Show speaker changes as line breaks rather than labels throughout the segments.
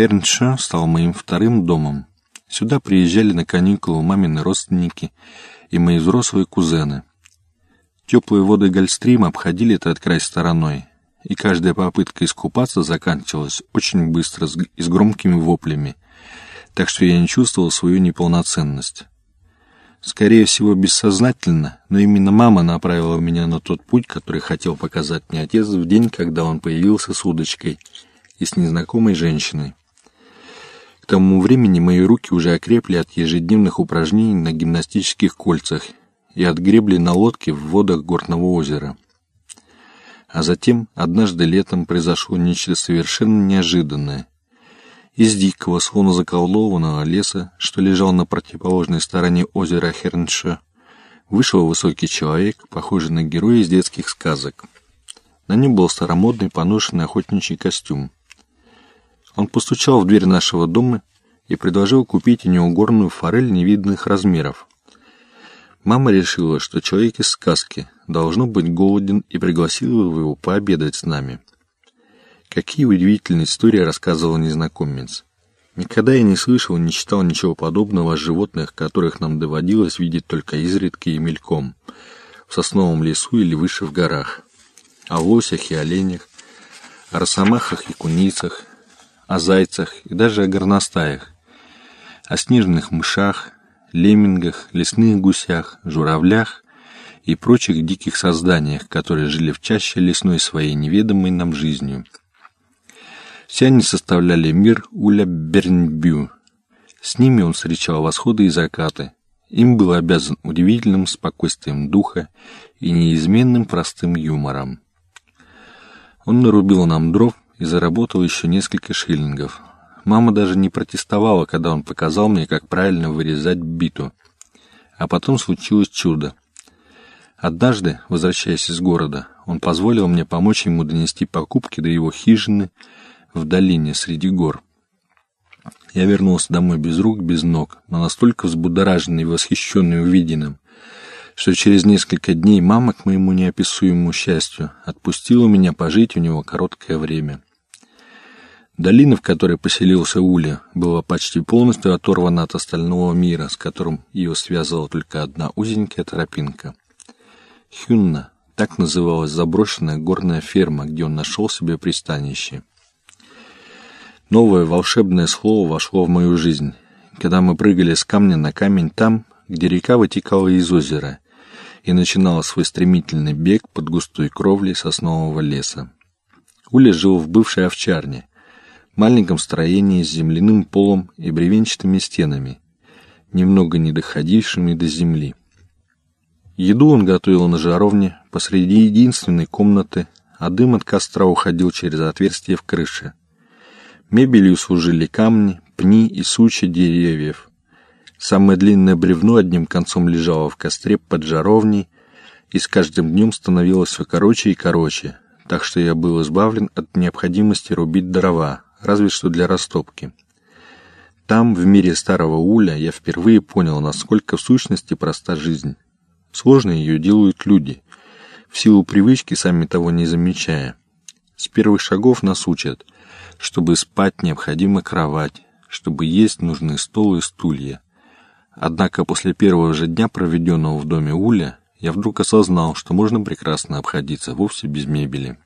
Херншо стал моим вторым домом. Сюда приезжали на каникулы мамины родственники и мои взрослые кузены. Теплые воды Гольстрима обходили этот край стороной, и каждая попытка искупаться заканчивалась очень быстро и с громкими воплями, так что я не чувствовал свою неполноценность. Скорее всего, бессознательно, но именно мама направила меня на тот путь, который хотел показать мне отец в день, когда он появился с удочкой и с незнакомой женщиной. Тому времени мои руки уже окрепли от ежедневных упражнений на гимнастических кольцах и от гребли на лодке в водах горного озера. А затем, однажды летом, произошло нечто совершенно неожиданное. Из дикого, словно заколдованного леса, что лежал на противоположной стороне озера Хернша, вышел высокий человек, похожий на героя из детских сказок. На нем был старомодный поношенный охотничий костюм. Он постучал в дверь нашего дома и предложил купить у него горную форель невиданных размеров. Мама решила, что человек из сказки должно быть голоден и пригласила его пообедать с нами. Какие удивительные истории рассказывал незнакомец. Никогда я не слышал и не читал ничего подобного о животных, которых нам доводилось видеть только изредка и мельком, в сосновом лесу или выше в горах, о лосях и оленях, о росомахах и куницах, о зайцах и даже о горностаях, о снежных мышах, леммингах, лесных гусях, журавлях и прочих диких созданиях, которые жили в чаще лесной своей неведомой нам жизнью – все они составляли мир Уля Бернбю. С ними он встречал восходы и закаты. Им был обязан удивительным спокойствием духа и неизменным простым юмором. Он нарубил нам дров и заработал еще несколько шиллингов. Мама даже не протестовала, когда он показал мне, как правильно вырезать биту. А потом случилось чудо. Однажды, возвращаясь из города, он позволил мне помочь ему донести покупки до его хижины в долине среди гор. Я вернулся домой без рук, без ног, но настолько взбудораженный и восхищенный увиденным, что через несколько дней мама, к моему неописуемому счастью, отпустила меня пожить у него короткое время. Долина, в которой поселился Уля, была почти полностью оторвана от остального мира, с которым ее связывала только одна узенькая тропинка. Хюнна, так называлась заброшенная горная ферма, где он нашел себе пристанище. Новое волшебное слово вошло в мою жизнь, когда мы прыгали с камня на камень там, где река вытекала из озера и начинала свой стремительный бег под густой кровлей соснового леса. Уля жил в бывшей овчарне, маленьком строении с земляным полом и бревенчатыми стенами, немного не доходившими до земли. Еду он готовил на жаровне посреди единственной комнаты, а дым от костра уходил через отверстие в крыше. Мебелью служили камни, пни и сучья деревьев. Самое длинное бревно одним концом лежало в костре под жаровней, и с каждым днем становилось все короче и короче, так что я был избавлен от необходимости рубить дрова, разве что для растопки. Там, в мире старого уля, я впервые понял, насколько в сущности проста жизнь. Сложно ее делают люди, в силу привычки, сами того не замечая. С первых шагов нас учат – чтобы спать, необходима кровать. Чтобы есть, нужны стол и стулья. Однако после первого же дня, проведенного в доме Уля, я вдруг осознал, что можно прекрасно обходиться вовсе без мебели.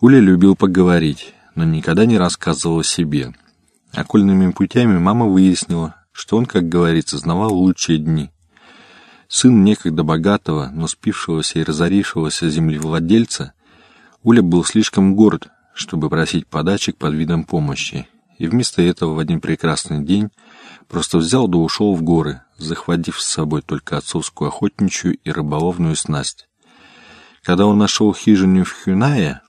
Уля любил поговорить, но никогда не рассказывал о себе. Окольными путями мама выяснила, что он, как говорится, знавал лучшие дни. Сын некогда богатого, но спившегося и разорившегося землевладельца, Уля был слишком горд, чтобы просить подачек под видом помощи, и вместо этого в один прекрасный день просто взял да ушел в горы, захватив с собой только отцовскую охотничью и рыболовную снасть. Когда он нашел хижину в Хюнае,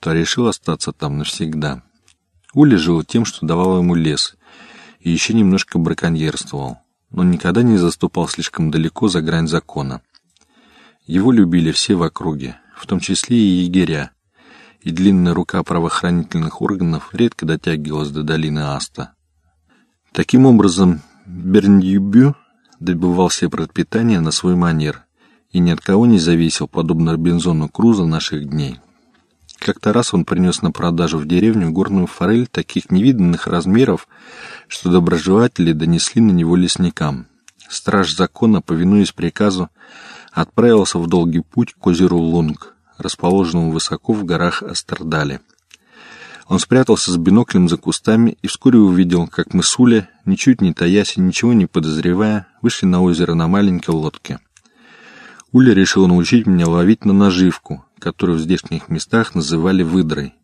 то решил остаться там навсегда. Ули жил тем, что давал ему лес, и еще немножко браконьерствовал, но никогда не заступал слишком далеко за грань закона. Его любили все в округе, в том числе и егеря, и длинная рука правоохранительных органов редко дотягивалась до долины Аста. Таким образом, Берньюбю добывал себе пропитание на свой манер и ни от кого не зависел, подобно Робинзону Крузо наших дней. Как-то раз он принес на продажу в деревню горную форель таких невиданных размеров, что доброжелатели донесли на него лесникам. Страж закона, повинуясь приказу, отправился в долгий путь к озеру Лунг, расположенному высоко в горах Астердале. Он спрятался с биноклем за кустами и вскоре увидел, как мы с Уля, ничуть не таясь и ничего не подозревая, вышли на озеро на маленькой лодке. Уля решил научить меня ловить на наживку, которую в здешних местах называли выдрой.